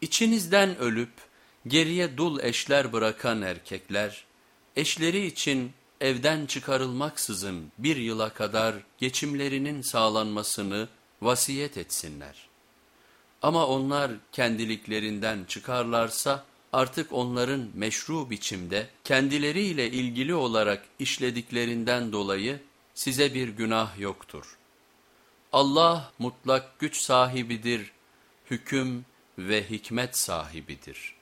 İçinizden ölüp geriye dul eşler bırakan erkekler, eşleri için evden çıkarılmaksızın bir yıla kadar geçimlerinin sağlanmasını vasiyet etsinler. Ama onlar kendiliklerinden çıkarlarsa artık onların meşru biçimde kendileriyle ilgili olarak işlediklerinden dolayı size bir günah yoktur. Allah mutlak güç sahibidir, hüküm ve hikmet sahibidir.''